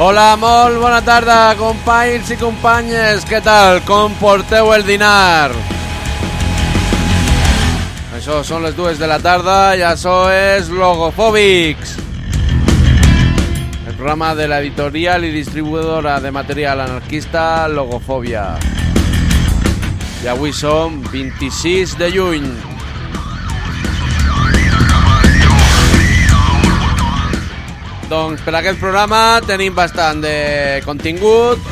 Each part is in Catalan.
Hola, molt bona tarda, companys i companyes. Què tal? Com porteu el dinar? Això són les dues de la tarda i això és Logofòbics. El programa de l'editorial i distribuïdora de material anarquista Logofòbia. I avui som 26 de juny. Doncs per aquest programa tenim bastant de contingut.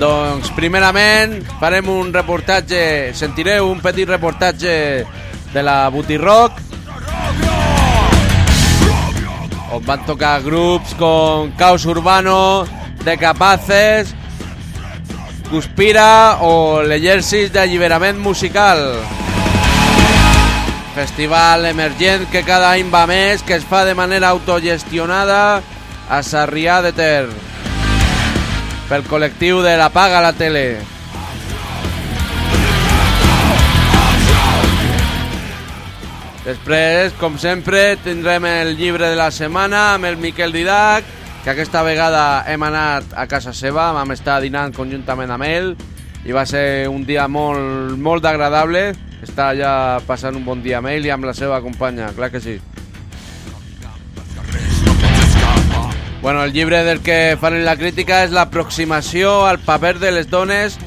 Doncs primerament farem un reportatge, sentireu un petit reportatge de la Booty Rock on van tocar grups com Caos Urbano, De Capaces, Cuspira o l'Exèrcit d'Alliberament Musical. Festival emergent que cada any va més, que es fa de manera autogestionada a Sarrià de Ter. Pel col·lectiu de la Paga la Tele. Després, com sempre, tindrem el llibre de la setmana amb el Miquel Didac, que aquesta vegada hem anat a casa seva, vam estar dinant conjuntament amb ell i va ser un dia molt, molt agradable està allà passant un bon dia amb ell i amb la seva companya, clar que sí. Bueno, el llibre del que fan la crítica és l'aproximació al paper de les dones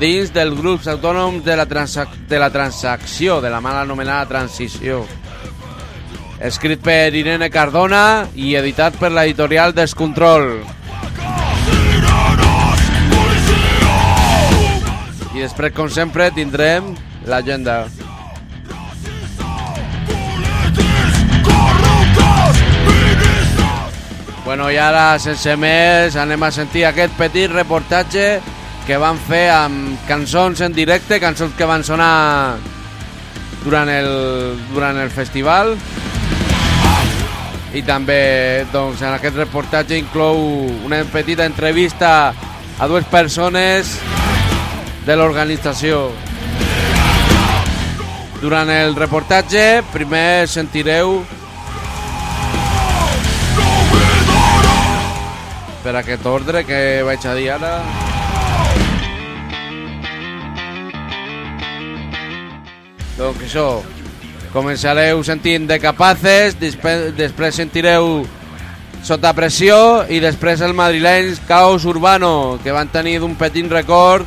dins dels grups autònoms de la, de la transacció, de la mal anomenada transició. Escrit per Irene Cardona i editat per l'editorial Descontrol. I després, com sempre, tindrem l'agenda. Bueno, i ara, sense més, anem a sentir aquest petit reportatge que van fer amb cançons en directe, cançons que van sonar durant el, durant el festival. I també, doncs, en aquest reportatge inclou una petita entrevista a dues persones de l'organització. Durant el reportatge, primer sentireu per aquest ordre que vaig a dir ara. Doncs això, començareu sentint de capaces, després, sentireu sota pressió i després el madrileny Caos Urbano, que van tenir un petit record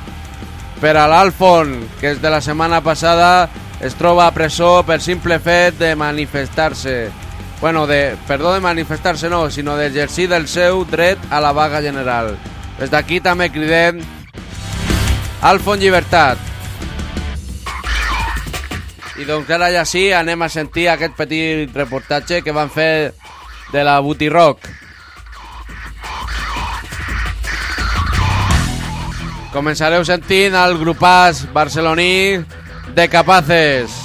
per a l'Alfon, que és de la setmana passada, es troba a presó per simple fet de manifestar-se. Bueno, de, perdó de manifestar-se no, sinó d'exercir el seu dret a la vaga general. Des d'aquí també cridem Alfon Llibertat. I doncs ara ja sí, anem a sentir aquest petit reportatge que van fer de la Booty Rock. Començareu sentint el grupàs barceloní de Capaces.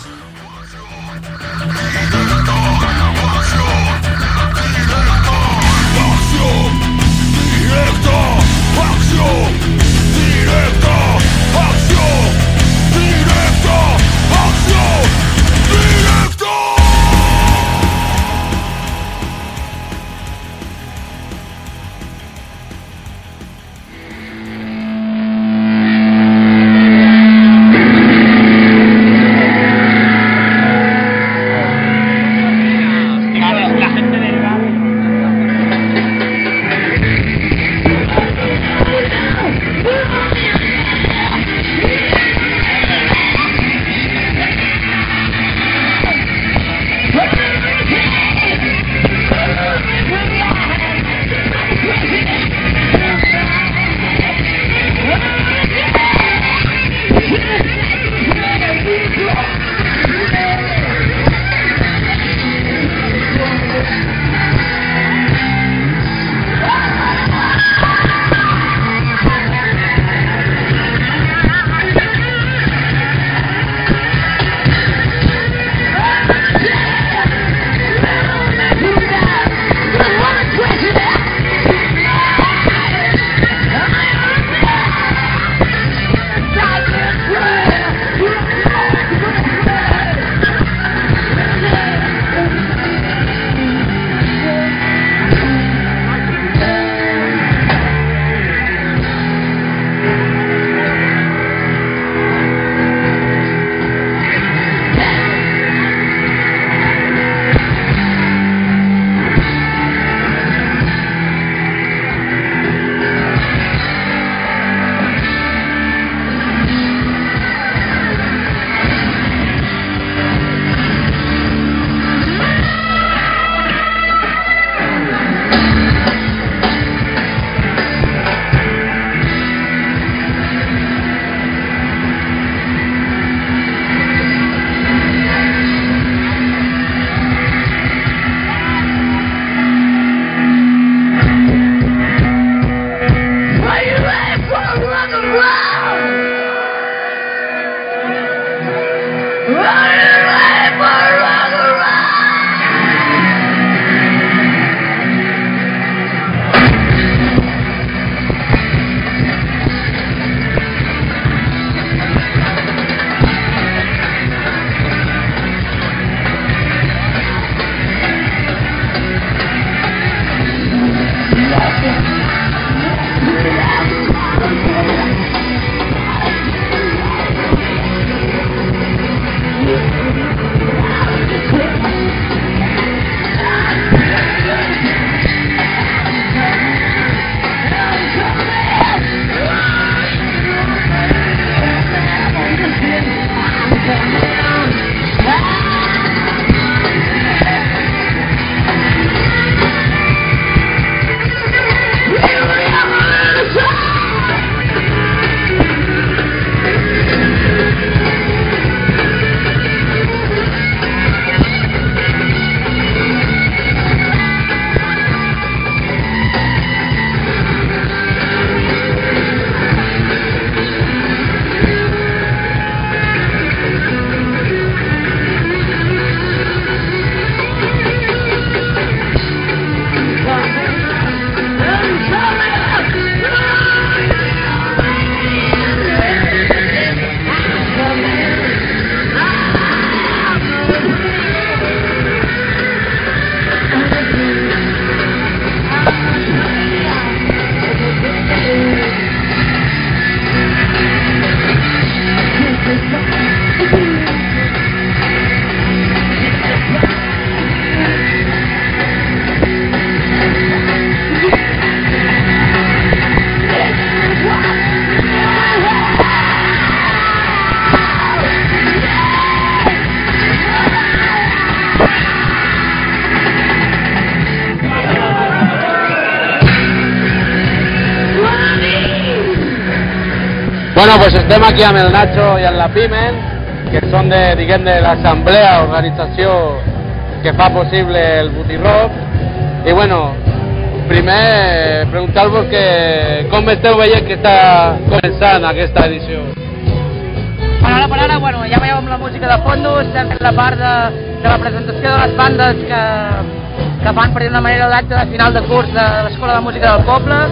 Pues estem aquí amb el Nacho i amb la Pimen, que són de, diguem, de l'assemblea, organització que fa possible el Booty Rock. I bueno, primer eh, preguntar-vos que com esteu veient que està començant aquesta edició. Bueno, ara per ara, bueno, ja veieu amb la música de fondo, estem fent la part de, de la presentació de les bandes que, que fan, per dir una manera, l'acte de final de curs de l'Escola de Música del Poble.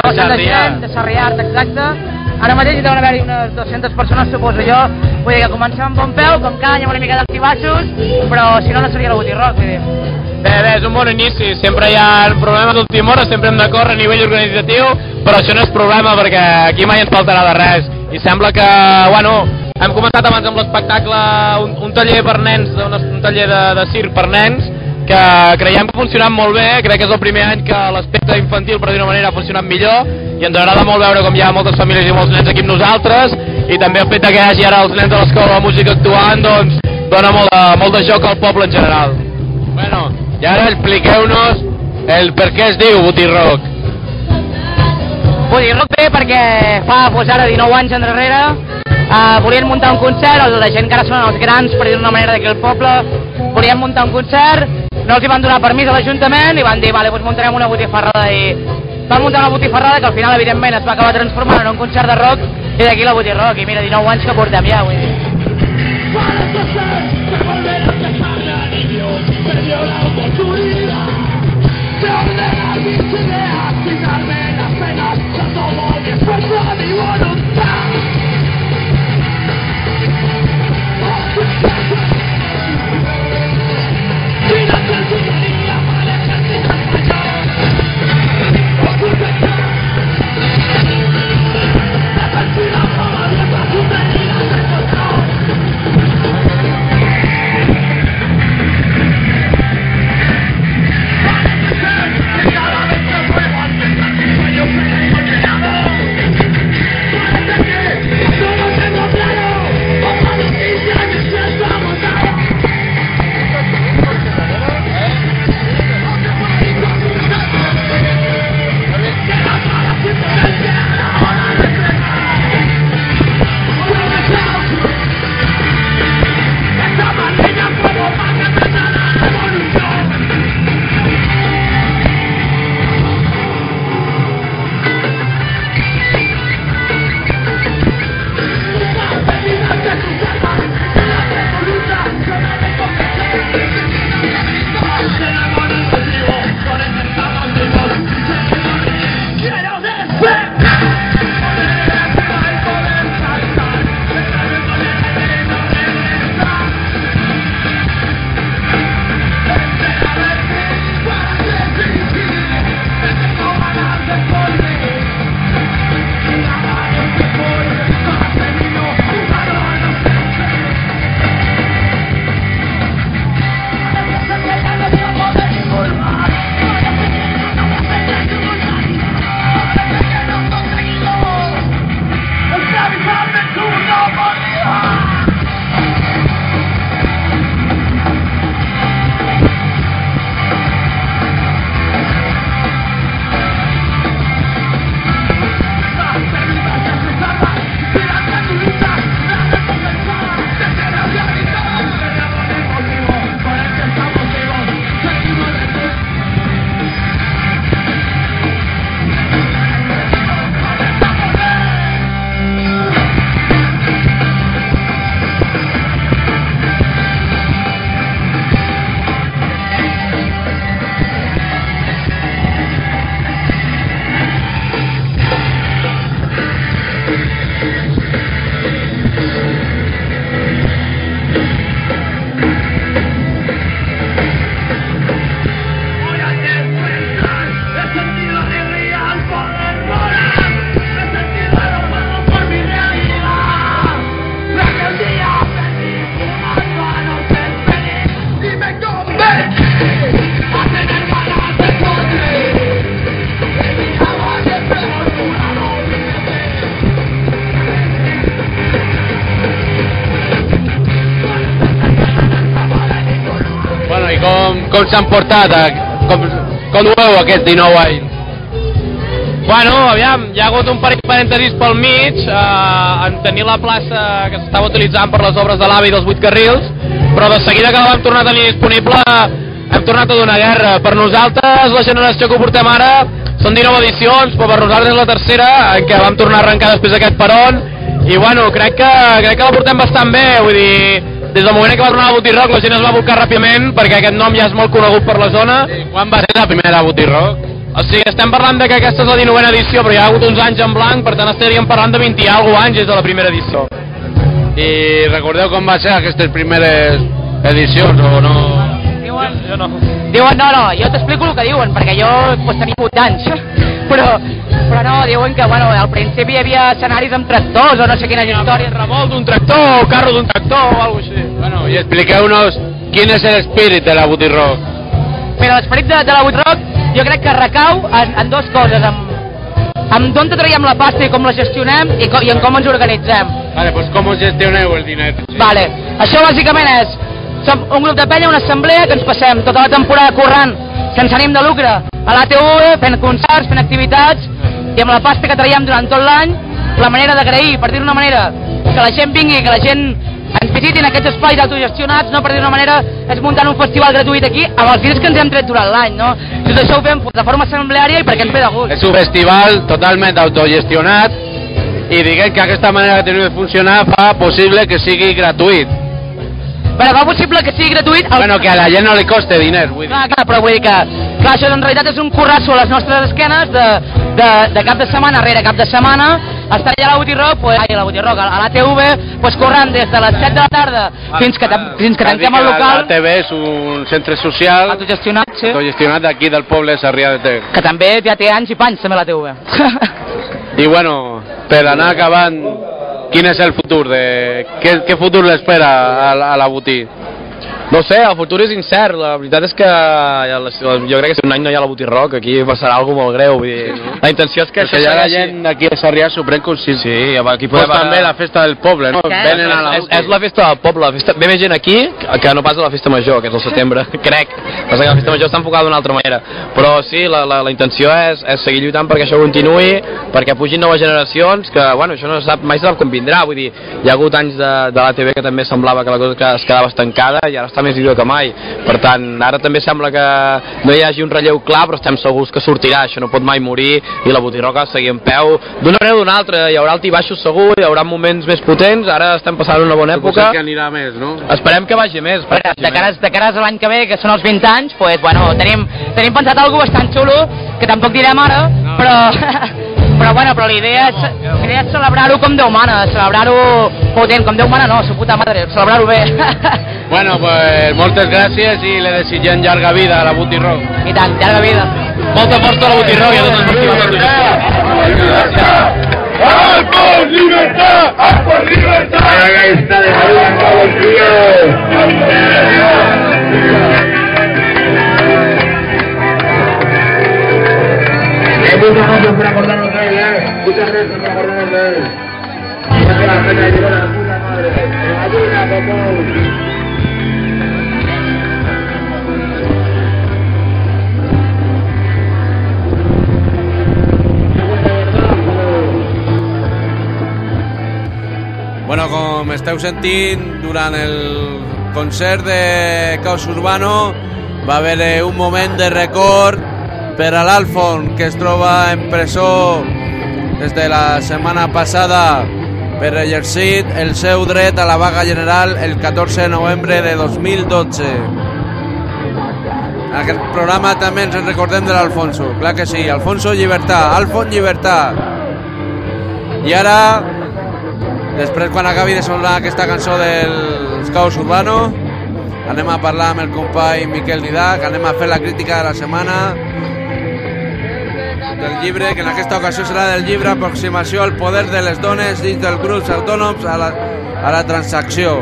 De Sarrià. de Sarrià, exacte. Ara mateix hi deuen haver-hi unes 200 persones, suposo jo. Vull dir que comencem amb bon peu, com cada any amb una mica baixos, però si no, no seria la Booty Rock, vull dir. Bé, bé, és un bon inici. Sempre hi ha problemes d'última hora, sempre hem de córrer a nivell organitzatiu, però això no és problema perquè aquí mai ens faltarà de res. I sembla que, bueno, hem començat abans amb l'espectacle un, un taller per nens, un, un taller de, de circ per nens, que creiem que ha funcionat molt bé, crec que és el primer any que l'aspecte infantil, per dir-ho manera, ha funcionat millor, i ens agrada molt veure com hi ha moltes famílies i molts nens aquí amb nosaltres, i també el fet que hi hagi ara els nens de l'escola de música actuant, doncs dona molt de, molt de joc al poble en general. Bueno, i ara expliqueu-nos el per què es diu Booty Rock. Bé perquè fa pues, ara 19 anys enrere uh, volien muntar un concert, la gent que ara són els grans, per dir d'una manera, d'aquí al poble, volien muntar un concert, no els hi van donar permís a l'Ajuntament i van dir, vale, doncs muntarem una botifarrada i van muntar una botifarrada que al final, evidentment, es va acabar transformant en un concert de rock i d'aquí la Rock, i mira, 19 anys que portem ja, vull dir. Com, s'han portat? A, com, com ho veu aquests 19 anys? Bueno, aviam, hi ha hagut un parell de parèntesis pel mig eh, en tenir la plaça que s'estava utilitzant per les obres de l'AVE i dels vuit carrils, però de seguida que la vam tornar a tenir disponible hem tornat a donar guerra. Per nosaltres, la generació que ho portem ara, són 19 edicions, però per nosaltres és la tercera en què vam tornar a arrencar després d'aquest peron, i bueno, crec que, crec que la portem bastant bé, vull dir, des del moment que va tornar a Botiroc la gent es va buscar ràpidament perquè aquest nom ja és molt conegut per la zona. I quan va ser la primera Botiroc? O sigui, estem parlant de que aquesta és la 19a edició, però hi ha hagut uns anys en blanc, per tant estaríem parlant de 20 i alguna anys des de la primera edició. I recordeu com va ser aquestes primeres edicions o no? Diuen, Jo no. diuen no, no, jo t'explico el que diuen, perquè jo pues, tenia 8 anys. Però, però no, diuen que bueno, al principi hi havia escenaris amb tractors o no sé quines històries. Revolt d'un tractor, o carro d'un tractor, o alguna així. Bueno, i expliqueu-nos quin és l'espírit de la Botiroc. Però l'esperit de, de la Woodrock jo crec que recau en, en dues coses, amb, amb d'on traiem la pasta i com la gestionem i, com, i en com ens organitzem. Vale, pues com gestioneu el diner? Vale. Això bàsicament és som un grup de penya, una assemblea que ens passem tota la temporada currant sense ànim de lucre a l'ATV, fent concerts, fent activitats i amb la pasta que traiem durant tot l'any la manera d'agrair, per dir-ho d'una manera que la gent vingui, que la gent ens visitin aquests espais autogestionats, no per dir-ho d'una manera és muntant un festival gratuït aquí amb els diners que ens hem tret durant l'any, no? Tot això ho fem de forma assembleària i perquè ens ve de gust. És un festival totalment autogestionat i diguem que aquesta manera que teniu de funcionar fa possible que sigui gratuït. Però fa possible que sigui gratuït el Bueno, que a la gent no li coste diners, vull dir. Clar, clar, però vull dir que clar, això en realitat és un currasso a les nostres esquenes de, de, de cap de setmana rere cap de setmana estar allà a la Botiroc, pues, ai, a la Botiroc, a la TV, pues, corrent des de les 7 de la tarda fins que, fins que tanquem el local, La TV és un centre social autogestionat, sí, autogestionat d'aquí del poble de Sarrià de Ter. que també ja té anys i panys, també la TV. I bueno, per anar acabant, quin és el futur? De... Què, què futur l'espera a, la- a la botí? No sé, el futur és incert. La veritat és que ja la- jo crec que si un any no hi ha la Botiroc, aquí passarà alguna molt greu. Vull dir, la intenció és que això ja la segueixi- gent d'aquí a Sarrià s'ho pren com si... Sí, aquí Pues podem... també la festa del poble, no? Què? Venen a la és, és la festa del poble, la festa, ve més gent aquí que no pas a la festa major, que és el setembre, crec. Passa que la festa major està enfocada d'una altra manera. Però sí, la, la, la intenció és, és seguir lluitant perquè això continuï, perquè pugin noves generacions, que bueno, això no se sap, mai se sap com vindrà, vull dir, hi ha hagut anys de, de l'ATV que també semblava que la cosa que es quedava estancada i ara està més viva que mai. Per tant, ara també sembla que no hi hagi un relleu clar, però estem segurs que sortirà, això no pot mai morir i la Botiroca de seguir en peu. D'una manera o d'una altra, hi haurà alti i baixos segur, hi haurà moments més potents, ara estem passant una bona època. Suposem que anirà més, no? Esperem que vagi més. A veure, de cares, de cares a l'any que ve, que són els 20 anys, pues, bueno, tenim, tenim pensat alguna bastant xulo, que tampoc direm ara, però, però, bueno, però la idea és, la idea és celebrar-ho com Déu mana, celebrar-ho potent, com Déu mana no, su puta madre, celebrar-ho bé. Bueno, pues moltes gràcies i le desitgem llarga vida a la Buti Rock. I tant, llarga vida. Molta força a la Botiroc i a tots els festivals d'autogestió. ¡Alpos, libertad! ¡Alpos, libertad! ¡A la lista de María Muchas gracias ¿eh? Bueno, com esteu sentint, durant el concert de Caos Urbano va haver un moment de record per a l'Alfon, que es troba en presó des de la setmana passada per exercir el seu dret a la vaga general el 14 de novembre de 2012. En aquest programa també ens en recordem de l'Alfonso, clar que sí, Alfonso Llibertà, Alfon Llibertà. I ara Després, quan acabi de sonar aquesta cançó dels Caos Urbano, anem a parlar amb el company Miquel Didac, anem a fer la crítica de la setmana del llibre, que en aquesta ocasió serà del llibre Aproximació al poder de les dones dins dels grups autònoms a la, a la transacció.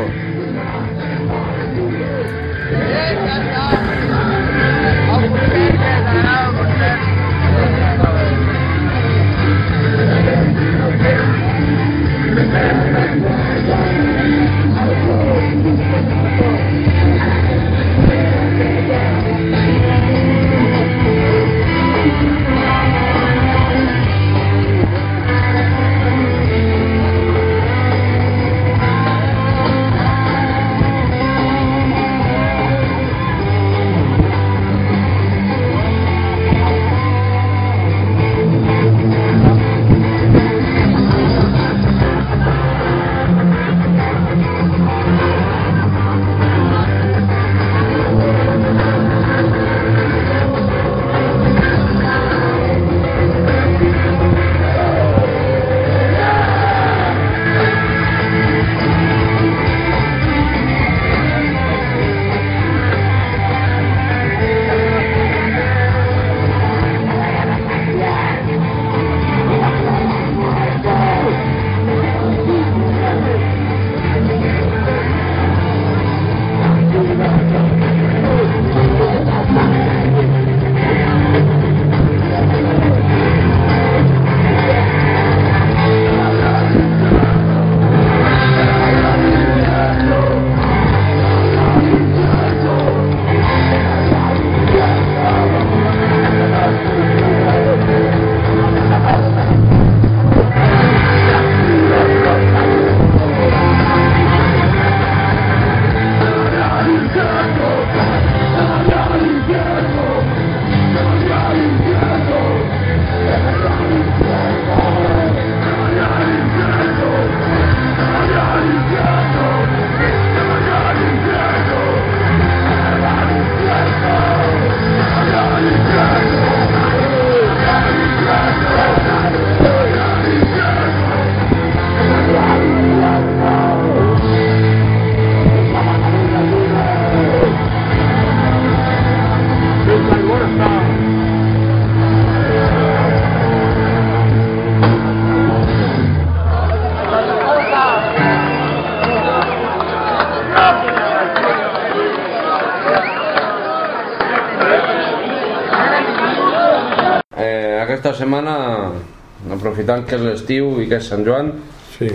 Aprofitant que és l'estiu i que és Sant Joan, Sí.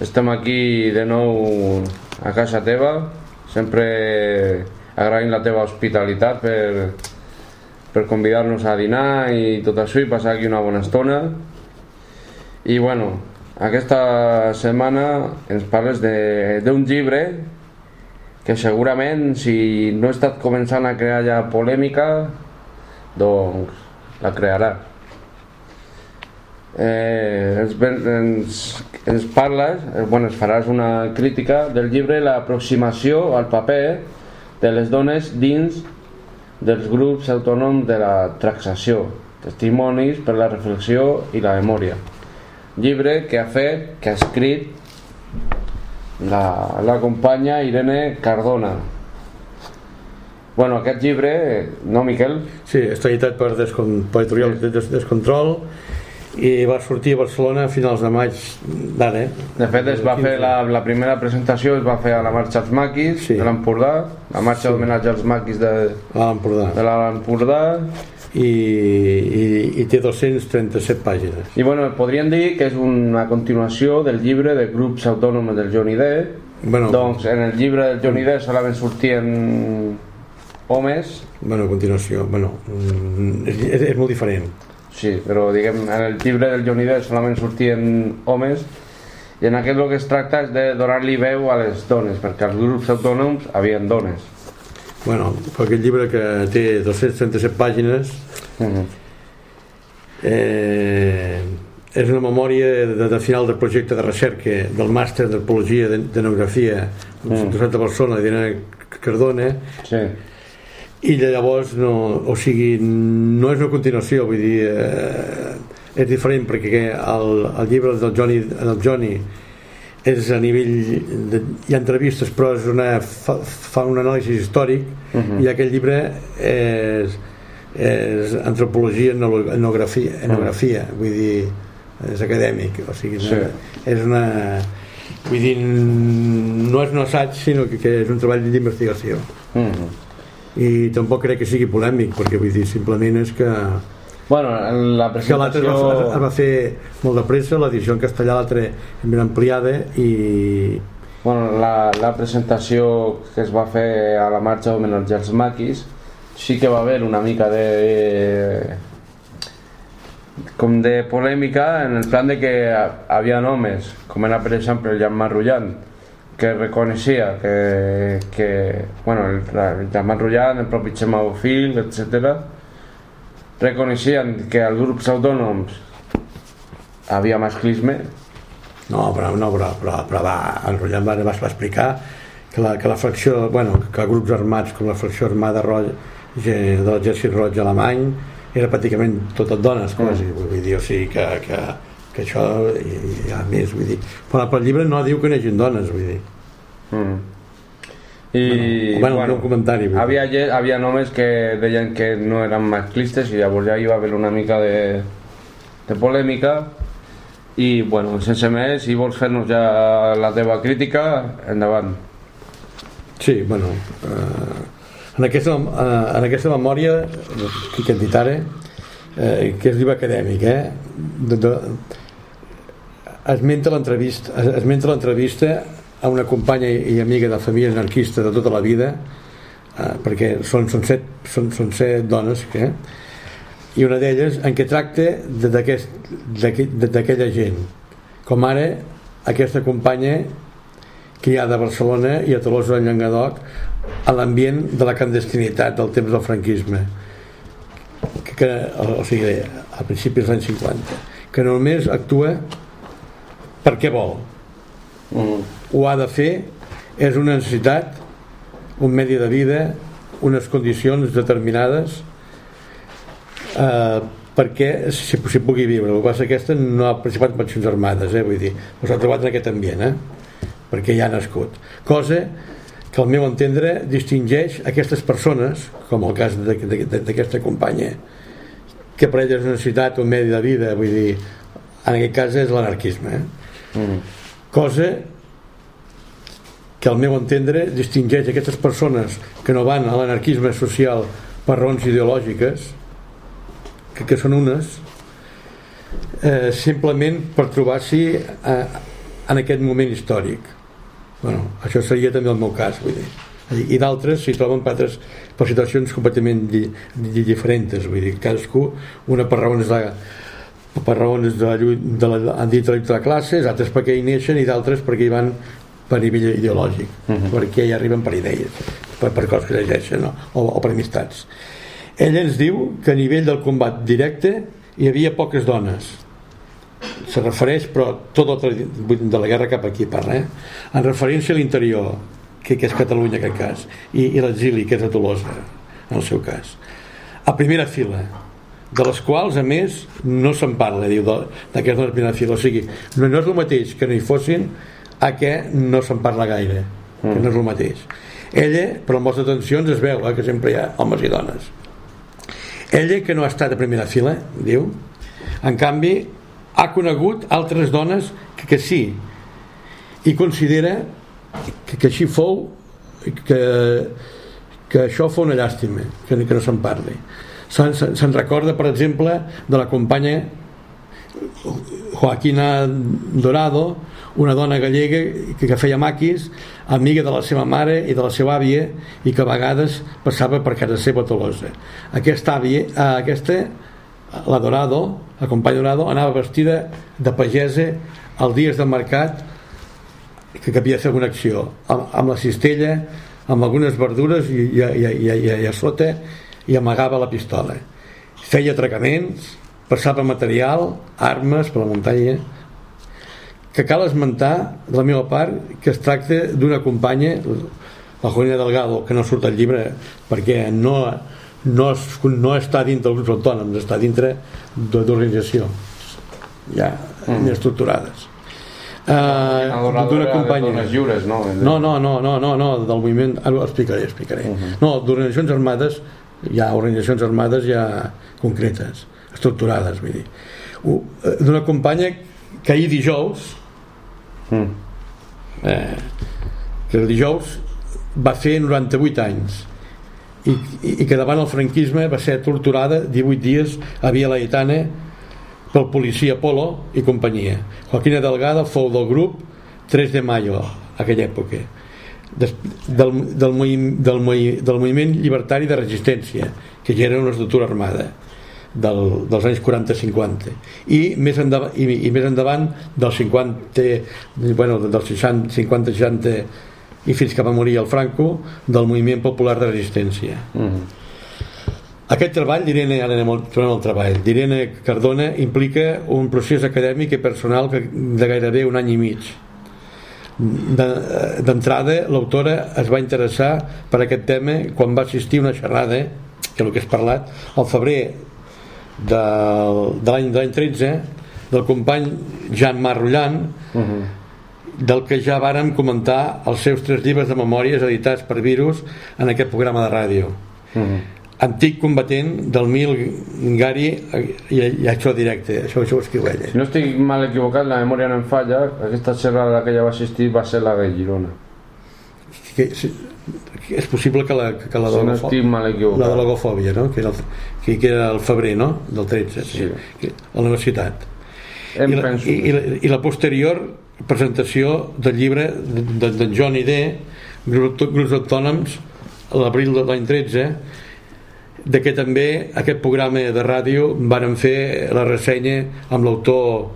estem aquí de nou a casa teva, sempre agraïm la teva hospitalitat per, per convidar-nos a dinar i tot això i passar aquí una bona estona. I bueno, aquesta setmana ens parles de- d'un llibre que segurament si no he estat començant a crear ja polèmica doncs la crearà eh, ens, ens, ens parles eh, bueno, ens faràs una crítica del llibre l'aproximació al paper de les dones dins dels grups autònoms de la taxació testimonis per la reflexió i la memòria. Llibre que ha fet, que ha escrit la, la companya Irene Cardona. Bueno, aquest llibre, no Miquel? Sí, està editat per, Descon, per editorial Des, Descontrol i va sortir a Barcelona a finals de maig d'ara. eh? De fet, es va fer la, la primera presentació es va fer a la marxa als maquis Sí. de l'Empordà, la marxa d'homenatge als maquis de, l'Empordà de l'Empordà I, i, i té 237 pàgines. i bueno, podríem dir que és una continuació del llibre de grups autònoms del Johnny D Bueno, doncs en el llibre del Johnny D solament sortien homes bueno, a continuació, bueno, mm, és, és molt diferent. Sí, però diguem en el llibre del Johnny D solament sortien homes i en aquest el que es tracta és de donar-li veu a les dones perquè als grups autònoms havien dones Bueno, per aquest llibre que té 237 pàgines Mhm. eh, és una memòria de, de final del projecte de recerca del màster d'Arpologia d'Etnografia de la Universitat de Barcelona d'Irene Cardona sí. I de llavors no, o sigui, no és una continuació vull dir, eh, és diferent perquè el, el llibre del Johnny, del Johnny és a nivell de, hi ha entrevistes però és una, fa, fa un anàlisi històric i aquell llibre és, és antropologia etno- etnografia, etnografia vull dir, és acadèmic o sigui, Sí. és una vull dir, no és un assaig sinó que, que és un treball d'investigació Mhm. I tampoc crec que sigui polèmic perquè vull dir, simplement és que Bueno, en la que l'altre es, va, presentació... es va fer molt de pressa l'edició en castellà l'altre ben ampliada i Bueno, la, la presentació que es va fer a la marxa homenatge als maquis sí que va haver una mica de com de polèmica en el plan de que havia homes com era per exemple el Jan Rullant que reconeixia que, que bueno, el, el Jan Rullant, el propi Xema Bofil, etc reconeixien que als grups autònoms havia masclisme. No, però, no, però, però, però va, en Rotllant va, va, explicar que la, que la fracció, bueno, que grups armats com la fracció armada roja, de l'exèrcit roig alemany era pràcticament totes dones quasi, vull dir, o sigui que, que, que això i, i a més, vull dir però pel llibre no diu que no hi hagi dones vull dir, Mm. I, bueno, un comentari vull dir. havia, lle- havia homes que deien que no eren masclistes i llavors ja hi va haver una mica de, de polèmica i bueno, sense més, si vols fer-nos ja la teva crítica, endavant. Sí, bueno, eh, en, aquesta, eh, en aquesta memòria que he dit ara, eh, que és llibre acadèmic, eh, de, de, esmenta l'entrevista es- esmenta l'entrevista a una companya i amiga de família anarquista de tota la vida eh, perquè són, són, set, són, són set dones que, i una d'elles en què tracta d'aquella gent. Com ara aquesta companya que hi ha de Barcelona i a Tolosa de Llenguadoc a l'ambient de la clandestinitat del temps del franquisme. Que, que o sigui, a principis dels anys 50 que només actua perquè vol Mm. ho ha de fer és una necessitat un medi de vida unes condicions determinades eh, perquè si, si pugui viure el que passa que aquesta no ha participat en pensions armades eh? vull dir, s'ha trobat en aquest ambient eh? perquè ja ha nascut cosa que al meu entendre distingeix aquestes persones com el cas d'aquesta companya que per ella és una necessitat un medi de vida vull dir, en aquest cas és l'anarquisme eh? Cosa que al meu entendre distingeix aquestes persones que no van a l'anarquisme social per raons ideològiques que, que són unes eh, simplement per trobar-s'hi eh, en aquest moment històric bueno, això seria també el meu cas vull dir. i d'altres s'hi troben per, altres, per situacions completament di, di, diferents vull dir, cadascú una per raons de, per raons de, de la, de la, de la classe, altres perquè hi neixen i d'altres perquè hi van per nivell ideològic, uh -huh. perquè hi arriben per idees, per, per coses que llegeixen no? o, o per amistats. Ell ens diu que a nivell del combat directe hi havia poques dones, se refereix però tot el de la guerra cap aquí parla eh? en referència a l'interior que, que és Catalunya en aquest cas i, i l'exili que és a Tolosa en el seu cas a primera fila de les quals a més no se'n parla diu, d'aquesta de primera fila o sigui, no, no és el mateix que no hi fossin a què no se'n parla gaire que no és el mateix. Ella, per les moltes atencions es veu eh, que sempre hi ha homes i dones. Ella que no ha estat a primera fila diu, en canvi ha conegut altres dones que, que sí i considera que, que així fou que, que això fou una llàstima que, que no se'n parli se'n se, se recorda per exemple de la companya Joaquina Dorado una dona gallega que, que feia maquis amiga de la seva mare i de la seva àvia i que a vegades passava per casa seva a Tolosa. Aquesta àvia, eh, aquesta la Dorado, la companya Dorado, anava vestida de pagesa els dies del mercat que havia de fer alguna acció, amb, amb la cistella, amb algunes verdures i, i, i, i, i, i a sota i amagava la pistola. Feia atracaments, passava material, armes per la muntanya, que cal esmentar, de la meva part, que es tracta d'una companya, la Juanina Delgado, que no surt al llibre perquè no, no, es, no està dintre dels grups autònoms, està dintre d'organitzacions ja mm. estructurades. Uh, d'una companya lliures, no? no, no, no, no, no, no del moviment ara ho explicaré, explicaré. Uh -huh. no, d'organitzacions armades hi ha organitzacions armades ja concretes estructurades vull dir eh, d'una companya que ahir dijous mm. eh, que el dijous va fer 98 anys i, i que davant el franquisme va ser torturada 18 dies a Via Laetana pel policia Polo i companyia. Joaquina Delgada fou del grup 3 de mayo aquella època del, del, del, del moviment llibertari de resistència que ja era una estructura armada del, dels anys 40-50 i, més endavant, i, i més endavant del 50 bueno, del 50-60 i fins que va morir el Franco del moviment popular de resistència mm -hmm. Aquest treball, d'Irene, ara anem al treball, d'Irene Cardona implica un procés acadèmic i personal que, de gairebé un any i mig. D'entrada, l'autora es va interessar per aquest tema quan va assistir a una xerrada, que és el que has parlat, al febrer de, de l'any 13, del company Jean Marrullant, uh -huh del que ja vàrem comentar els seus tres llibres de memòries editats per Virus en aquest programa de ràdio. Uh -huh. Antic combatent del Mil Gari i, i això directe, això, això ho escriu ella. Si no estic mal equivocat, la memòria no em falla, aquesta xerrada a la que ella va assistir va ser la de Girona. Que, si, és possible que la, que la, si no estic mal equivocat. la de l'agofòbia, no? que, era el, que, que era el febrer no? del 13, sí. sí. a la universitat. Em I, la, penso. i, i, la, I la posterior presentació del llibre d'en de, de Johnny D grups, grups autònoms l'abril de l'any 13 de què també aquest programa de ràdio varen fer la ressenya amb l'autor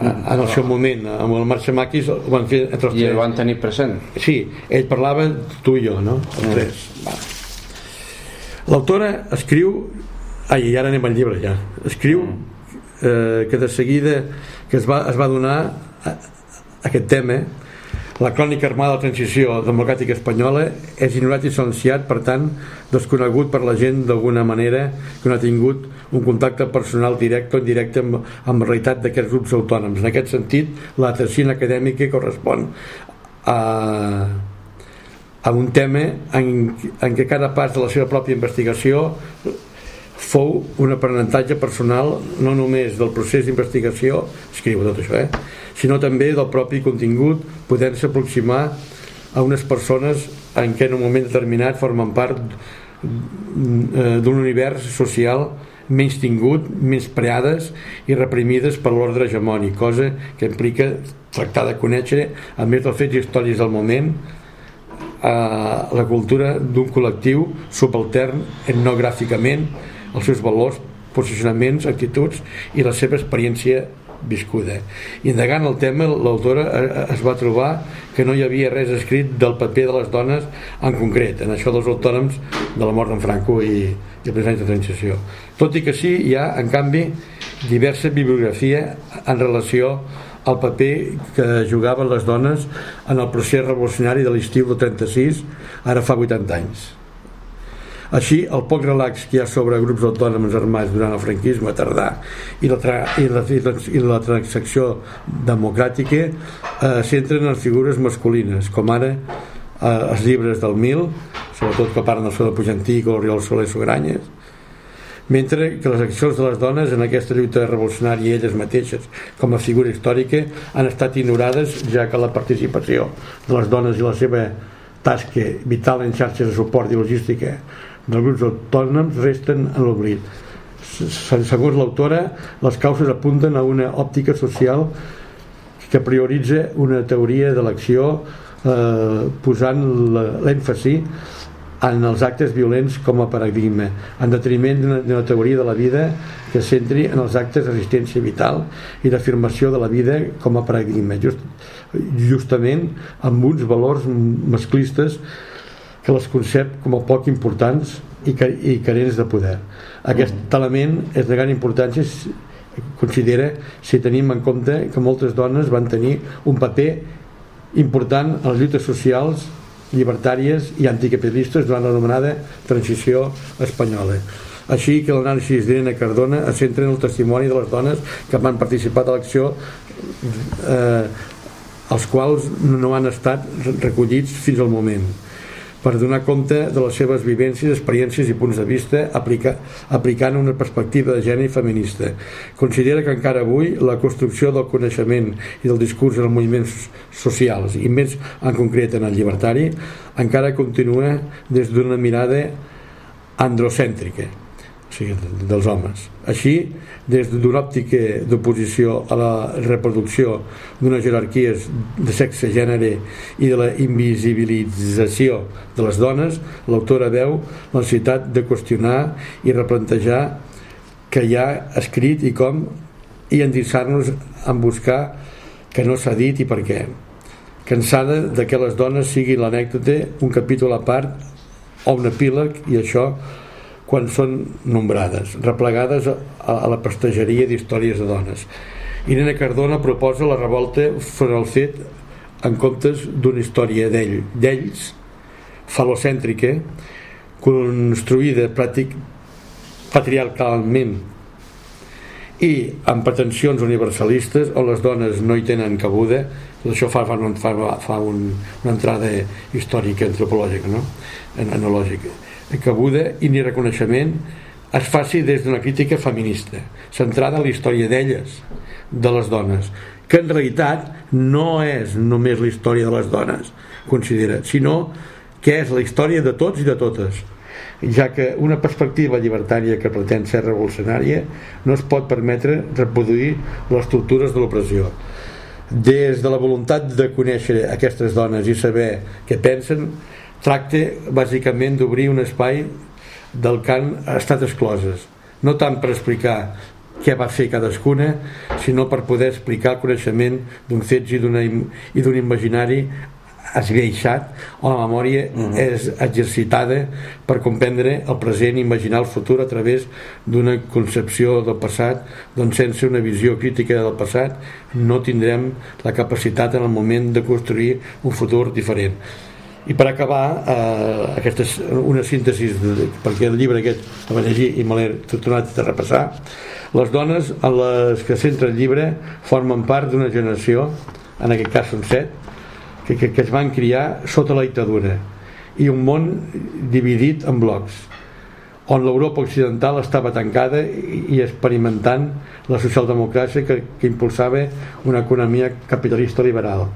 en el seu moment amb el Marxa Maquis ho van fer entre els i tres. el van tenir present sí, ell parlava tu i jo no? els mm. tres va. l'autora escriu ai, ara anem al llibre ja escriu mm. eh, que de seguida que es va, es va donar aquest tema la crònica armada de la transició democràtica espanyola és ignorat i silenciat, per tant, desconegut per la gent d'alguna manera que no ha tingut un contacte personal directe o indirecte amb, amb la realitat d'aquests grups autònoms. En aquest sentit, la tercina acadèmica correspon a, a un tema en, en què cada pas de la seva pròpia investigació fou un aprenentatge personal no només del procés d'investigació, escriu tot això, eh? Sinó també del propi contingut, podent-se aproximar a unes persones en què en un moment determinat formen part eh, d'un univers social menys tingut, menys preades i reprimides per l'ordre hegemònic, cosa que implica tractar de conèixer, a més dels fets històrics del moment, eh, la cultura d'un col·lectiu subaltern etnogràficament, els seus valors, posicionaments, actituds i la seva experiència viscuda. Indagant el tema, l'autora eh, eh, es va trobar que no hi havia res escrit del paper de les dones en concret, en això dels autònoms de la mort d'en Franco i, i els anys de transició. Tot i que sí, hi ha, en canvi, diversa bibliografia en relació al paper que jugaven les dones en el procés revolucionari de l'estiu del 36, ara fa 80 anys. Així, el poc relax que hi ha sobre grups autònoms armats durant el franquisme tardà i la, tra i la, i la, i la transacció democràtica eh, centren en figures masculines, com ara eh, els llibres del Mil, sobretot que parlen del Sol de Pujantí i l'Oriol Soler Sogranyes, mentre que les accions de les dones en aquesta lluita revolucionària elles mateixes com a figura històrica han estat ignorades ja que la participació de les dones i la seva tasca vital en xarxes de suport i logística dels grups autònoms resten en l'oblit. Segons l'autora, les causes apunten a una òptica social que prioritza una teoria de l'acció eh, posant l'èmfasi en els actes violents com a paradigma, en detriment d'una teoria de la vida que centri en els actes de resistència vital i d'afirmació de la vida com a paradigma, just, justament amb uns valors masclistes que les concep com a poc importants i, i carents de poder. Aquest mm. element és de gran importància considera si tenim en compte que moltes dones van tenir un paper important en les lluites socials llibertàries i anticapitalistes durant l'anomenada transició espanyola. Així que l'anàlisi d'Irene Cardona es centra en el testimoni de les dones que van participar de l'acció eh, els quals no han estat recollits fins al moment per donar compte de les seves vivències, experiències i punts de vista aplica, aplicant una perspectiva de gènere feminista. Considera que encara avui la construcció del coneixement i del discurs en els moviments socials i més en concret en el llibertari encara continua des d'una mirada androcèntrica o sigui, dels homes. Així, des d'una òptica d'oposició a la reproducció d'unes jerarquies de sexe, gènere i de la invisibilització de les dones, l'autora veu la necessitat de qüestionar i replantejar que hi ha escrit i com i endinsar-nos en buscar que no s'ha dit i per què. Cansada de que les dones siguin l'anècdota, un capítol a part o un epíleg i això quan són nombrades, replegades a, a la prestegeria d'històries de dones. Irene Cardona proposa la revolta front al fet en comptes d'una història d'ell, d'ells, falocèntrica, construïda pràctic, patriarcalment i amb pretensions universalistes on les dones no hi tenen cabuda això fa, fa, fa, fa un, una entrada històrica antropològica no? enològica cabuda i ni reconeixement es faci des d'una crítica feminista, centrada en la història d'elles, de les dones, que en realitat no és només la història de les dones, considera, sinó que és la història de tots i de totes, ja que una perspectiva llibertària que pretén ser revolucionària no es pot permetre reproduir les estructures de l'opressió. Des de la voluntat de conèixer aquestes dones i saber què pensen, tracta bàsicament d'obrir un espai del que han estat excloses no tant per explicar què va fer cadascuna sinó per poder explicar el coneixement d'un fets i d'un imaginari esbiaixat on la memòria uh mhm. -huh. és exercitada per comprendre el present i imaginar el futur a través d'una concepció del passat doncs sense una visió crítica del passat no tindrem la capacitat en el moment de construir un futur diferent i per acabar eh, aquesta és una síntesi de, perquè el llibre aquest el vaig llegir i me l'he tornat a repassar les dones en les que centra el llibre formen part d'una generació en aquest cas són set que, que, que es van criar sota la dictadura i un món dividit en blocs on l'Europa occidental estava tancada i experimentant la socialdemocràcia que, que impulsava una economia capitalista liberal.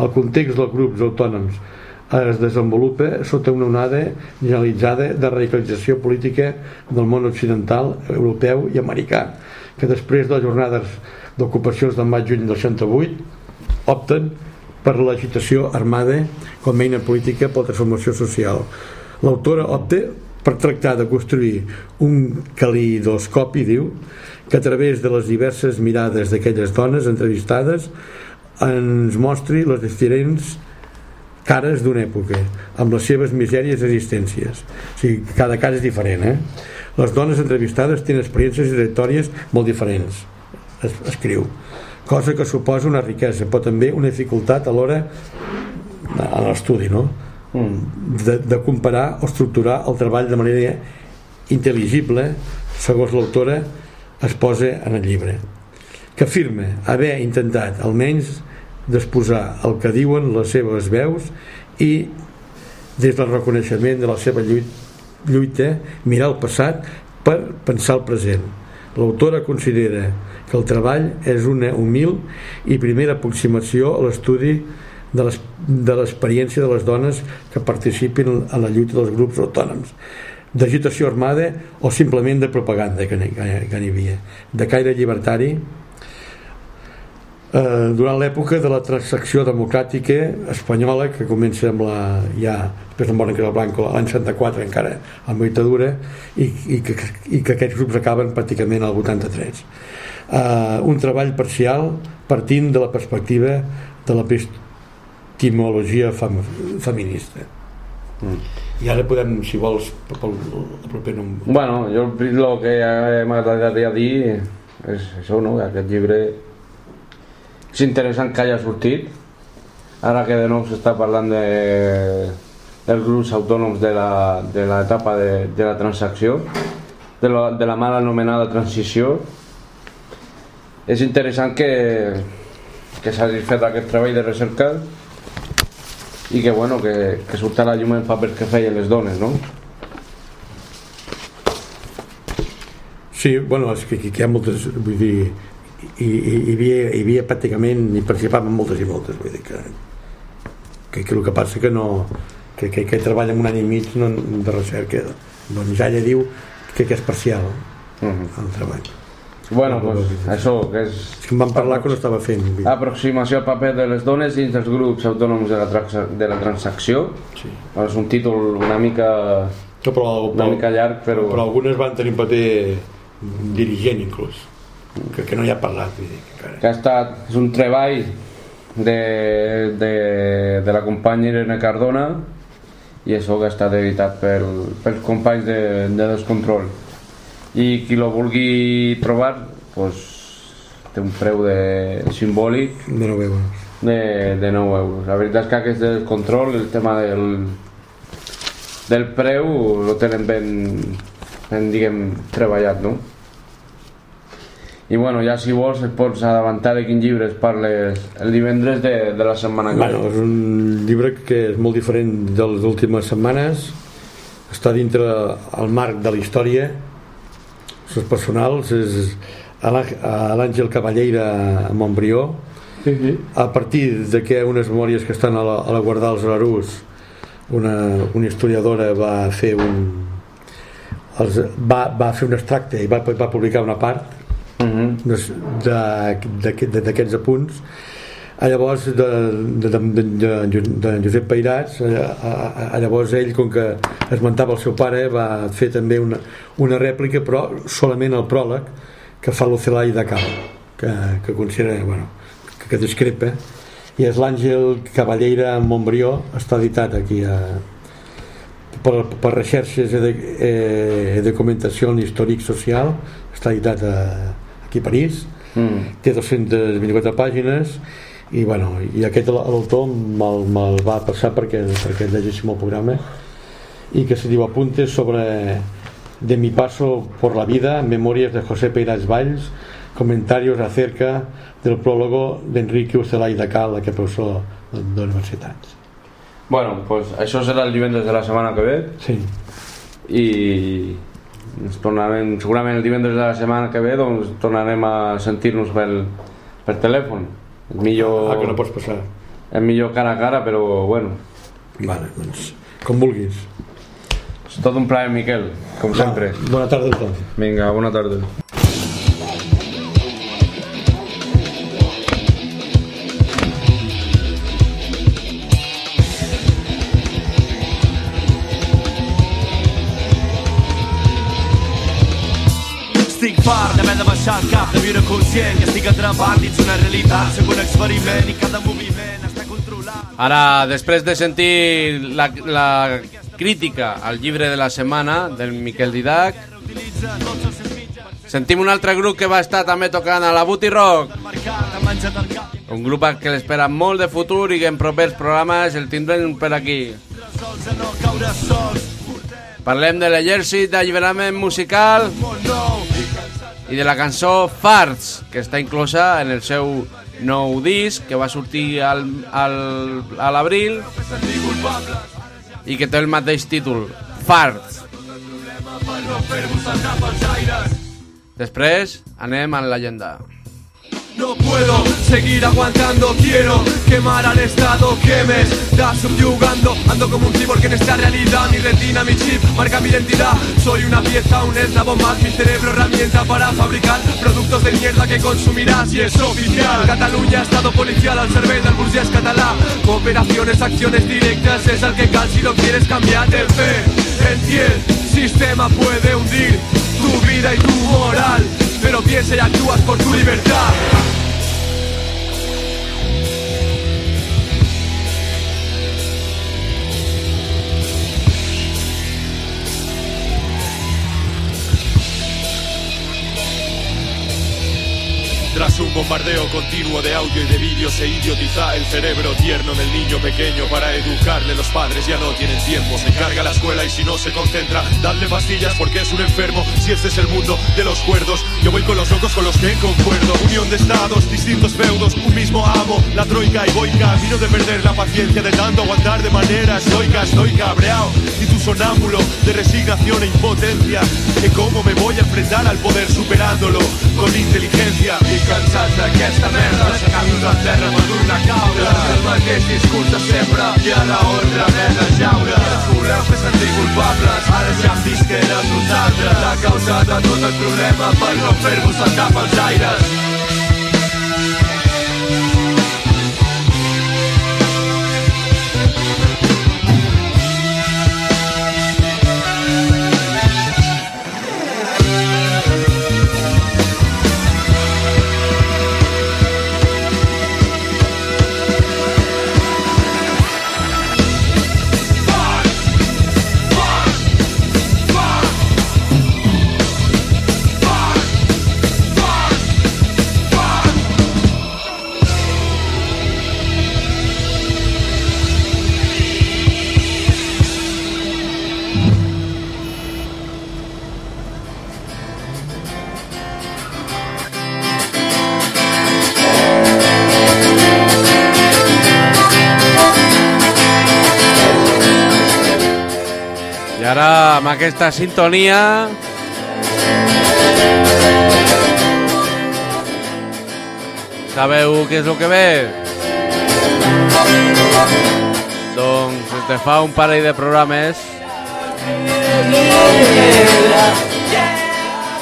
El context dels grups autònoms es desenvolupa sota una onada generalitzada de radicalització política del món occidental, europeu i americà, que després de les jornades d'ocupacions del maig-juny del 68 opten per l'agitació armada com a eina política per la transformació social. L'autora opta per tractar de construir un calidoscopi, diu, que a través de les diverses mirades d'aquelles dones entrevistades ens mostri les diferents cares d'una època, amb les seves misèries i existències. O sigui, cada cas és diferent, eh? Les dones entrevistades tenen experiències i trajectòries molt diferents, es, escriu. Cosa que suposa una riquesa, però també una dificultat a l'hora a l'estudi, no? De, de comparar o estructurar el treball de manera intel·ligible, segons l'autora es posa en el llibre que afirma haver intentat almenys d'exposar el que diuen les seves veus i des del reconeixement de la seva lluita, mirar el passat per pensar el present. L'autora considera que el treball és una humil i primera aproximació a l'estudi de l'experiència de les dones que participin en la lluita dels grups autònoms d'agitació armada o simplement de propaganda que n'hi havia de caire llibertari eh, durant l'època de la transacció democràtica espanyola que comença amb la ja després del mort en Blanco l'any 64 encara amb la dictadura i, i, que, i que aquests grups acaben pràcticament al 83 eh, un treball parcial partint de la perspectiva de l'epistemologia fem, feminista. I ara podem, si vols pel, el proper nom. Bueno, jo el que ja m'agradaria dir és això, no? que aquest llibre és interessant que hagi sortit ara que de nou s'està parlant de, dels grups autònoms de la- de l'etapa de, de la transacció de la, de la mal anomenada transició és interessant que, que s'hagi fet aquest treball de recerca i que, bueno, que, que surt a la llum en papers que feien les dones, no? Sí, bueno, és que, que hi ha moltes, vull dir, hi, hi, hi, havia, hi havia pràcticament, hi participaven moltes i moltes, vull dir que, que, que el que passa que no, que, que, que treballa en un any i mig no, de recerca, doncs ja ella diu que, que és parcial Uh -huh. el treball. Bueno, pues això, que és que em van parlar que no estava fent. aproximació al paper de les dones dins dels grups autònoms de la, tra- de la transacció. Sí. És un títol una mica, No, però, una mica llarg, però... però algunes van tenir un paper dirigent inclús, que, que no hi ha parlat, vull dir, que encara. que ha estat, és un treball de, de, de la companya Irene Cardona i això que ha estat editat pel, pels companys de, de Descontrol i qui lo vulgui trobar pues, té un preu de simbòlic De no veure. de, de 9 euros. La veritat és que aquest del control, el tema del, del preu, lo tenen ben, ben diguem, treballat, no? I bueno, ja si vols et pots adavantar de quin llibre es parles el divendres de, de la setmana que Bueno, és un llibre que és molt diferent de les últimes setmanes. Està dintre el marc de la història. Els personals és l'Àngel Cavalleira a Montbrió. Sí, sí. a partir de que unes memòries que estan a la, a la Guardar als Larús una, una historiadora va fer un els, va, va fer un extracte i va, va publicar una part Uh -huh. d'aquest- de- d'aquests apunts a llavors de, de, de, de, de Josep Peirats a, a, a llavors ell com que esmentava el seu pare va fer també una, una rèplica però solament el pròleg que fa l'Ocelai de Cal que, que considera bueno, que, que discrepa i és l'Àngel Cavalleira Montbrió està editat aquí a, per, per recerches de, eh, de documentació històric social està editat a, aquí a París Mm. té 224 pàgines i, bueno, i aquest l'autor me'l me va passar perquè, perquè llegíssim el programa i que se diu apuntes sobre de mi paso por la vida memorias de José Peiras Valls comentarios acerca del prólogo d'Enrique Ucelay de Cal aquest professor d'universitats Bueno, pues això serà el divendres de la setmana que ve. Sí, i ens tornarem, segurament el divendres de la setmana que ve doncs tornarem a sentir-nos pel, per telèfon. És millor, ah, que no pots passar és millor cara a cara, però bueno, Vale, doncs, com vulguis. És tot un plaer, Miquel, com sempre. Bona tarda a tothom. Vinga, bona tarda. Fart d'haver de baixar el cap, de viure conscient que estic atrapat dins una realitat, soc un experiment i cada moviment està controlat. Ara, després de sentir la, la crítica al llibre de la setmana del Miquel Didac, sentim un altre grup que va estar també tocant a la Booty Rock. Un grup que l'espera molt de futur i que en propers programes el tindrem per aquí. Parlem de l'exèrcit d'alliberament musical i de la cançó Farts, que està inclosa en el seu nou disc que va sortir al, al, a l'abril i que té el mateix títol, Farts. Després anem a la llegenda. No puedo seguir aguantando, quiero quemar al estado que me está subyugando. Ando como un cyborg en esta realidad, mi retina, mi chip, marca mi identidad. Soy una pieza, un eslabón más, mi cerebro herramienta para fabricar productos de mierda que consumirás y es oficial. Cataluña, estado policial al servei del burgués català. Cooperaciones, acciones directas, es al que cal si lo quieres cambiar de fe. El sistema puede hundir tu vida y tu moral, pero piensa y actúas por tu libertad. Bombardeo continuo de audio y de vídeo se idiotiza el cerebro tierno del niño pequeño para educarle. Los padres ya no tienen tiempo se carga la escuela y si no se concentra dadle pastillas porque es un enfermo. Si este es el mundo de los cuerdos yo voy con los locos con los que concuerdo. Unión de estados distintos feudos un mismo amo la troika y voy camino de perder la paciencia de tanto aguantar de manera estoica estoy cabreado y tu sonámbulo de resignación e impotencia que cómo me voy a enfrentar al poder superándolo con inteligencia. I cansats d'aquesta merda aixecant-nos a terra per tornar a caure. El mateix discurs de sempre i a la honra haver de jaure. Ens voleu fer sentir culpables? Ara ja hem vist que éreu nosaltres. La causa de tot el problema per no fer-vos el cap als aires amb aquesta sintonia... Sabeu què és el que ve? Doncs des de fa un parell de programes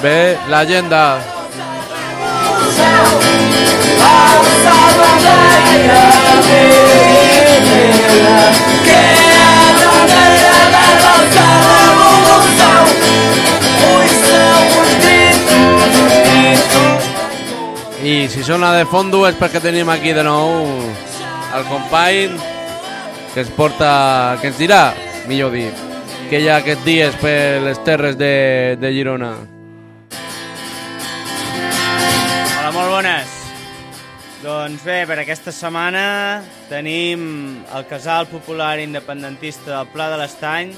ve l'agenda. I si sona de fondo és perquè tenim aquí de nou el company que ens porta, que ens dirà, millor dir, que hi ha aquests dies per les terres de, de Girona. Hola, molt bones. Doncs bé, per aquesta setmana tenim el casal popular independentista del Pla de l'Estany,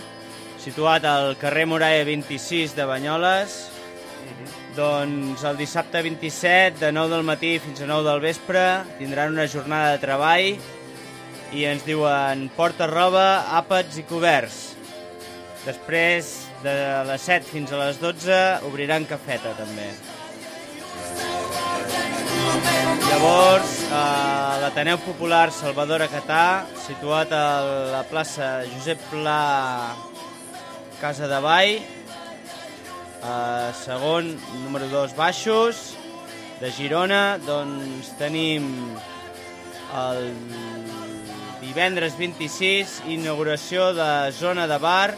situat al carrer Moralla 26 de Banyoles. Doncs el dissabte 27, de 9 del matí fins a 9 del vespre, tindran una jornada de treball i ens diuen porta roba, àpats i coberts. Després, de les 7 fins a les 12, obriran cafeta, també. Llavors, a l'Ateneu Popular Salvador Acatà, situat a la plaça Josep Pla Casa de Vall, a segon, número 2 baixos, de Girona, doncs tenim el divendres 26, inauguració de zona de bar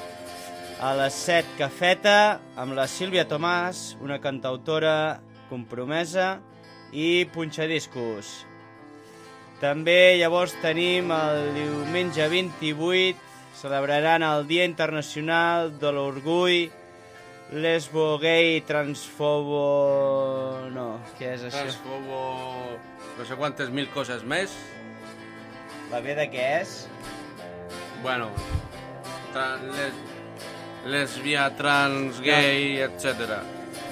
a les 7 Cafeta amb la Sílvia Tomàs, una cantautora compromesa i punxadiscos. També llavors tenim el diumenge 28, celebraran el Dia Internacional de l'Orgull lesbo, gay, transfobo... No, què és això? Transfobo... No sé quantes mil coses més. La B de què és? Bueno, tra les lesbia, trans, gay, etc.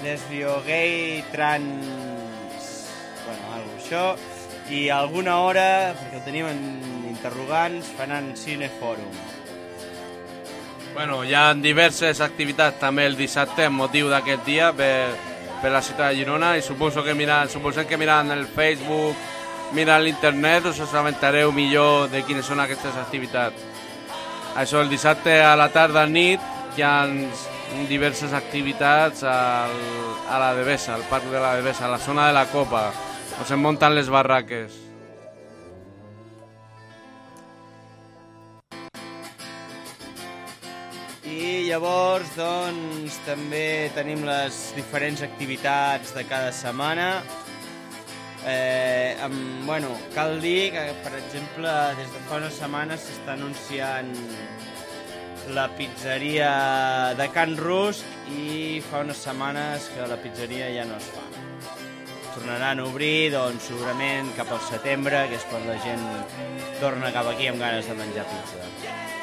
Lesbio, gay, trans... Bueno, algo això. I alguna hora, perquè ho tenim en interrogants, faran cinefòrum. Bueno, hi ha diverses activitats també el dissabte amb motiu d'aquest dia per, per la ciutat de Girona i suposo que mirant, suposem que mirant el Facebook, mirant l'internet us assabentareu millor de quines són aquestes activitats. Això, el dissabte a la tarda nit hi ha diverses activitats al, a la Devesa, al parc de la Devesa, a la zona de la Copa, on se munten les barraques. Llavors, doncs, també tenim les diferents activitats de cada setmana. Eh, amb, bueno, cal dir que, per exemple, des de fa unes setmanes s'està anunciant la pizzeria de Can Rus i fa unes setmanes que la pizzeria ja no es fa. Tornaran a obrir, doncs, segurament cap al setembre, que és quan la gent torna cap aquí amb ganes de menjar pizza.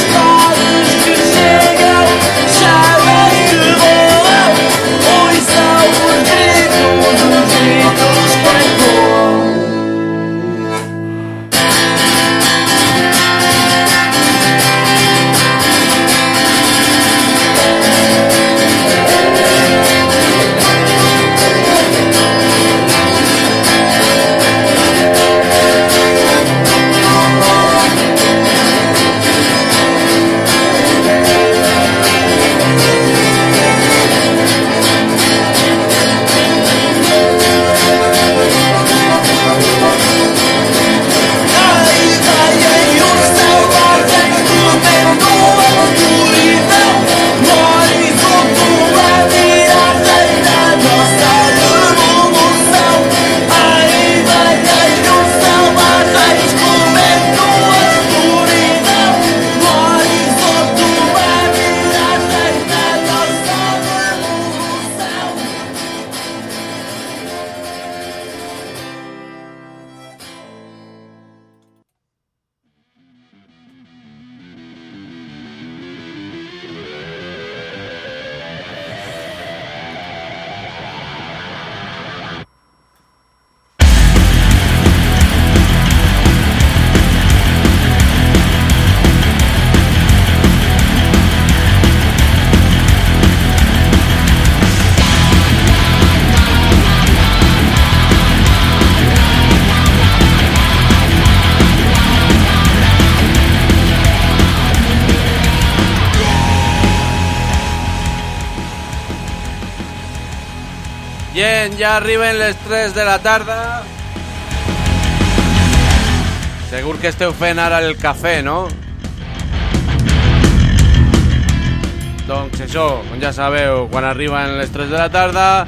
ja arriben les 3 de la tarda. Segur que esteu fent ara el cafè, no? Doncs això, com ja sabeu, quan arriben les 3 de la tarda,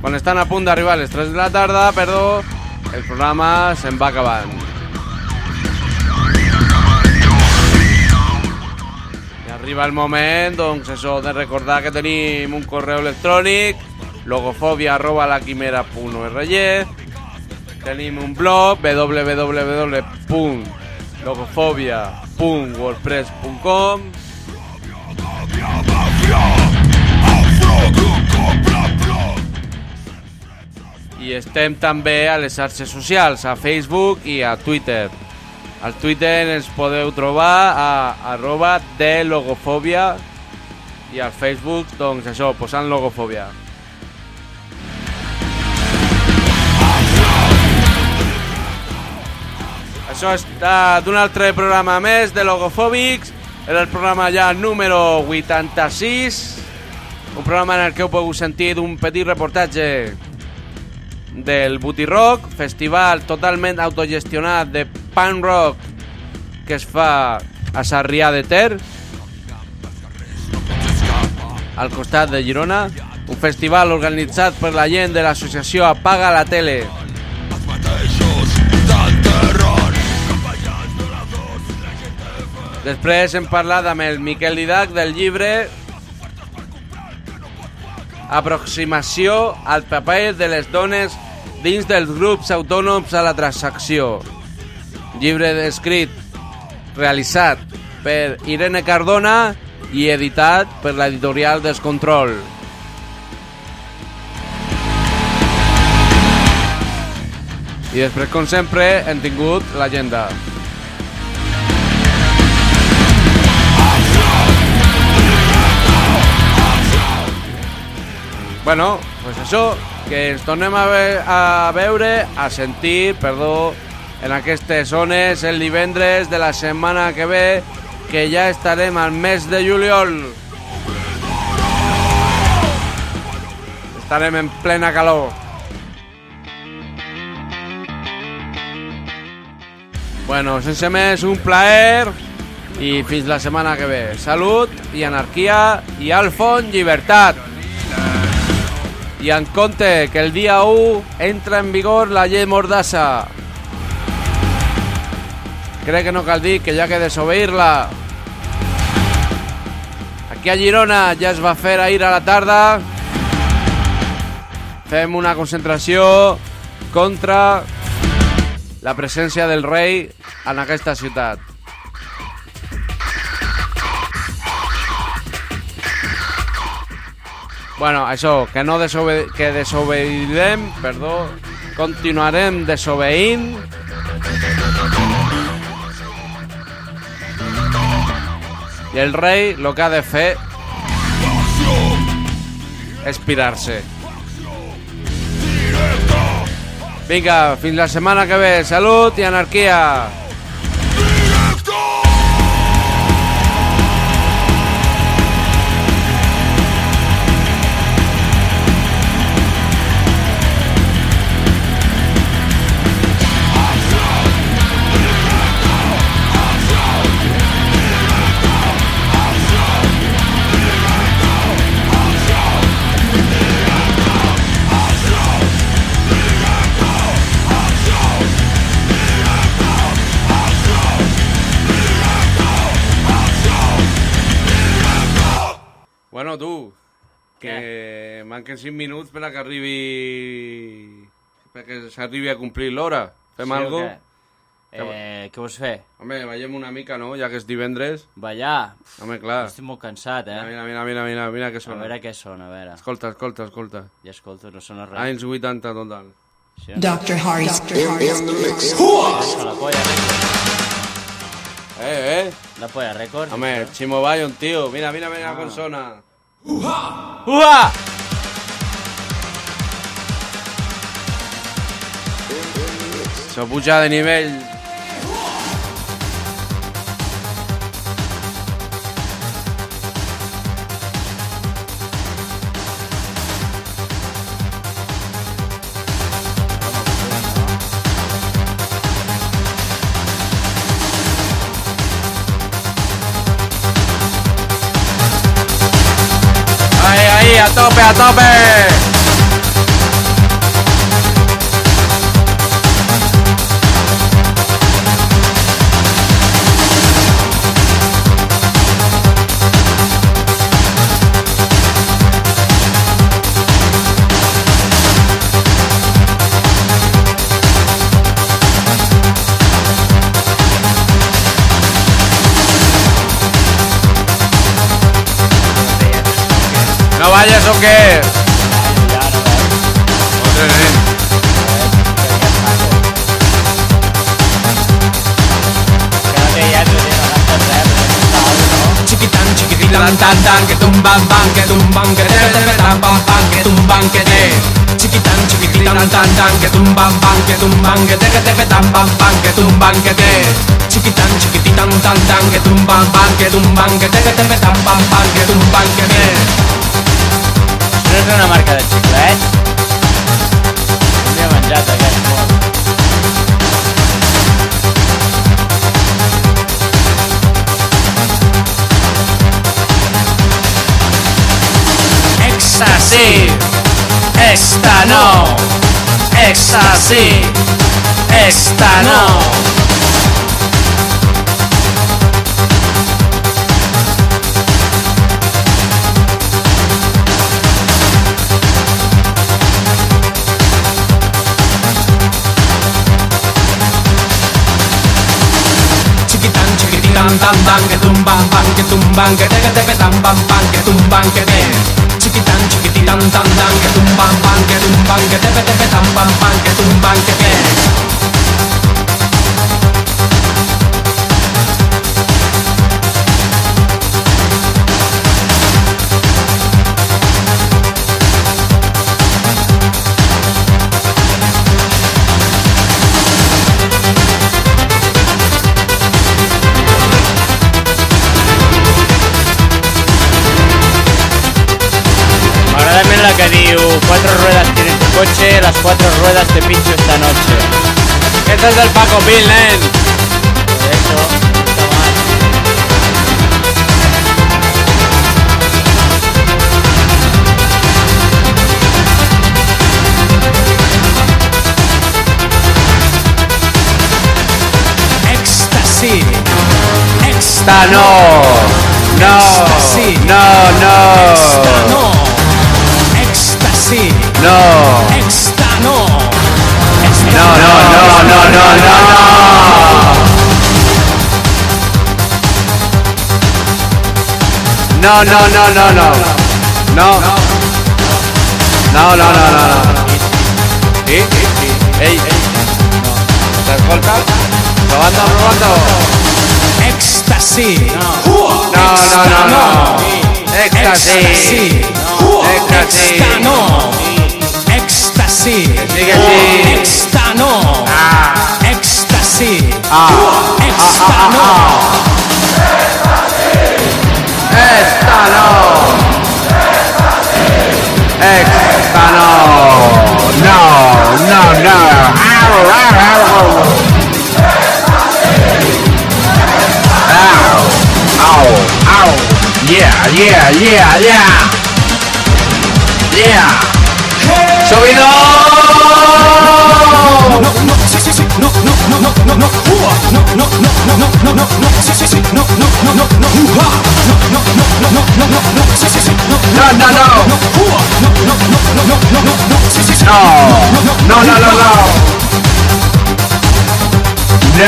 quan estan a punt d'arribar les 3 de la tarda, perdó, el programa se'n va acabant. I arriba el moment, doncs això, de recordar que tenim un correu electrònic logofobia arroba la tenim un blog www.logofobia.wordpress.com I estem també a les xarxes socials, a Facebook i a Twitter. Al Twitter ens podeu trobar a arroba de logofòbia i al Facebook, doncs això, posant logofòbia. Això està d'un altre programa més de Logofòbics. El programa ja número 86. Un programa en el que heu pogut sentir un petit reportatge del Booty Rock, festival totalment autogestionat de punk rock que es fa a Sarrià de Ter, al costat de Girona. Un festival organitzat per la gent de l'associació Apaga la Tele. Després hem parlat amb el Miquel Didac del llibre Aproximació al paper de les dones dins dels grups autònoms a la transacció. Llibre escrit, realitzat per Irene Cardona i editat per l'editorial Descontrol. I després, com sempre, hem tingut l'agenda. Bueno, pues això, que ens tornem a, ve a veure, a sentir, perdó, en aquestes zones el divendres de la setmana que ve, que ja estarem al mes de juliol. Estarem en plena calor. Bueno, sense més, un plaer i fins la setmana que ve. Salut i anarquia i al fons llibertat. I en compte que el dia 1 entra en vigor la llei Mordassa. Crec que no cal dir que ja que desobeir-la. Aquí a Girona ja es va fer ahir a la tarda. Fem una concentració contra la presència del rei en aquesta ciutat. Bueno, això, que no desobe que desobeirem, perdó, continuarem desobeint. I el rei el que ha de fer és pirar-se. Vinga, fins la setmana que ve. Salut i anarquia. Que manquen 5 minuts per a que arribi... perquè s'arribi a complir l'hora. Fem Sí algo? què? Eh, què vols fer? Home, ballem una mica, no? Ja que és divendres. Ballar? Home, clar. Estic molt cansat, eh? Mira, mira, mira, mira, mira que A sona. veure què sona, a veure. Escolta, escolta, escolta. Ja escolto, no sona res. Anys 80 total. Sí, Dr. Hardy's. Això, la polla record. Eh, eh. La polla record. Home, Chimo Bayon, tío. Mira, mira, mira com sona. Uah! Això puja de nivell. Ahí, a tope, a tope. Tan tan que tumban pan, que tumban que te te tan pam pam, que tumban que te. Chiquitan chiquititan tan tan, que tumban pan, que tumban que te que te tan pam pam, que tumban que te. Chiquitan chiquititan tan tan, que tumban pan, que tumban que te que te tan pam pam, que tumban que te. És una marca de xiclets? M'he menjat aquest Éxtasis, esta no. Éxtasis, esta no. Chiquitan, chiquititan, tan, tan, que tumban, pan, que tumban, que te, que te, que tan, pan, que tumban, que te. Chiquitan, dang dang dang, que tumban bang, que tumban, que tepe tepe tam bam bam, que tumban que bien. Las cuatro ruedas te pincho esta noche. Este es del Paco Pil, nen. Eso. Éxtasis, Esta no. No. No, no. Esta no. Esta no. No, no, no, no, no, no, no. No, no, no, no, no. No. No, no, no, no. Ey, ey. ¿Te escoltas? Probando, probando. Éxtasis, No, no, no, no. Éxtasis. Éxtasis. Éxtasis. Sigue así. No. Ah. Éxtasis. Ah. Éxtano. Éxtano. Éxtano. No, no, no. Ow, ow. Yeah, yeah, yeah, yeah. Yeah. Subido. No, no, no, no, no, no, no, no, no, no, no, sí, sí, sí, no, no, no, no, no, ua, no, no, no, no, no, no, no, no, sí, sí, sí, no, No, no, no. no, ua, no, no, no, no, no, no, no, no, sí, sí, sí, No. No, no, no, no. No.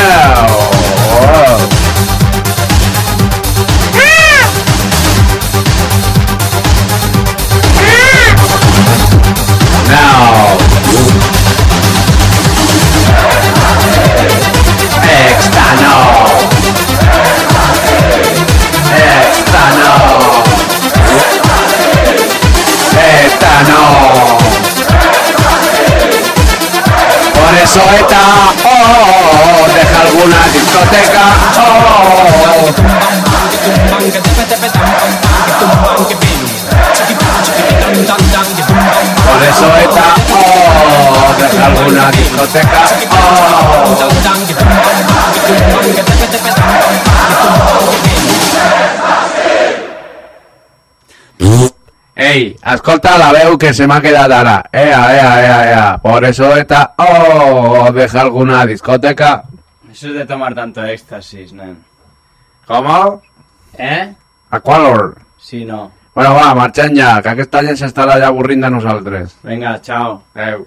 No. Esta no. Esta no. No. Por eso esta, oh, deja alguna discoteca, oh. Por eso esta, oh, deja alguna discoteca, oh. Ei, escolta la veu que se m'ha quedat ara. Ea, ea, ea, ea. Por eso esta, oh, deja alguna discoteca. Eso es de tomar tanto éxtasis, nen. ¿Cómo? Eh? A qual hora? Sí, no. Bueno, va, marxem ja, que aquesta gent s'estarà ja avorrint de nosaltres. Vinga, chao. Adéu.